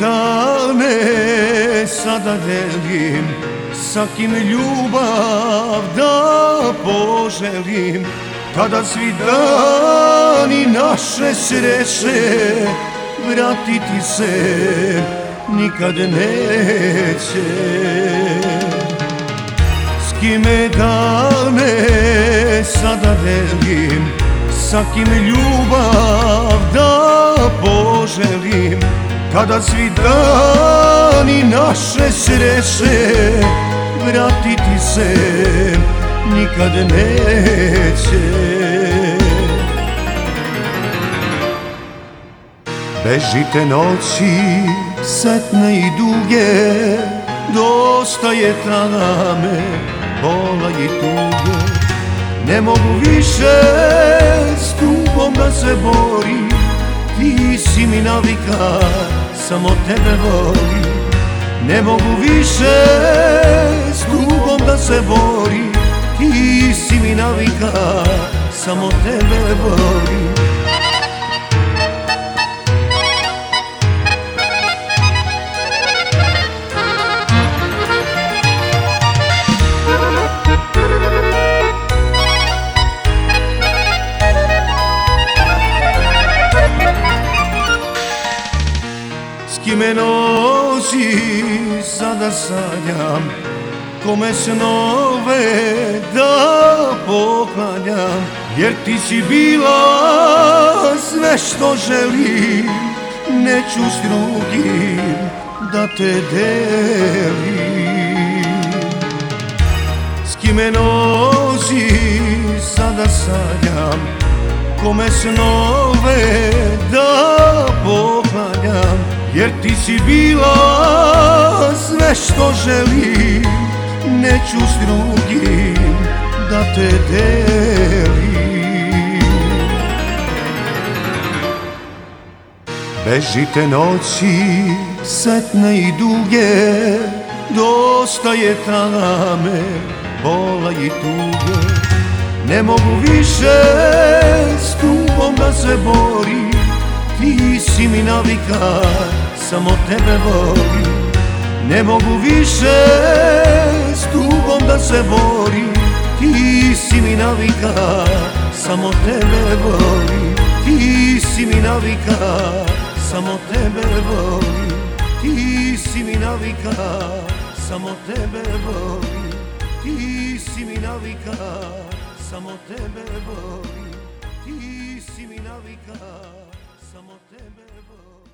dane sada delim Sa kim ljubav da poželim. Kada svi dani naše sreće Vratiti se nikad neće. S kime dane sada delim Sa kim ljubav da poželim Kada svi dani naše sreće Vratiti se nikad neće. Bežite noći setne i duge Dosta je tame, bola i tuge. Ne mogu više s tugom da se borim Ti si mi navika, samo tebe volim. Ne mogu više s tugom da se borim. Ti si mi navika, samo tebe volim kime noći sada sanjam. Kome snove da poklanjam Jer ti si bila sve što želim. Neću s drugim da te delim. S kime noći sada sanjam. Kome snove da poklanjam jer ti si bila sve što želim. Neću s drugim da te delim. Bežite noći setne i duge Dosta je tame, bola i tuge. Ne mogu više s tugom da se borim Ti si mi navika samo tebe volim. Ne mogu više s tugom da se borim. Ti si mi navika, samo tebe volim. Ti si mi navika, samo tebe volim. Ti si mi navika, samo tebe volim. Ti si mi navika, samo tebe volim. Ti si mi navika, samo tebe volim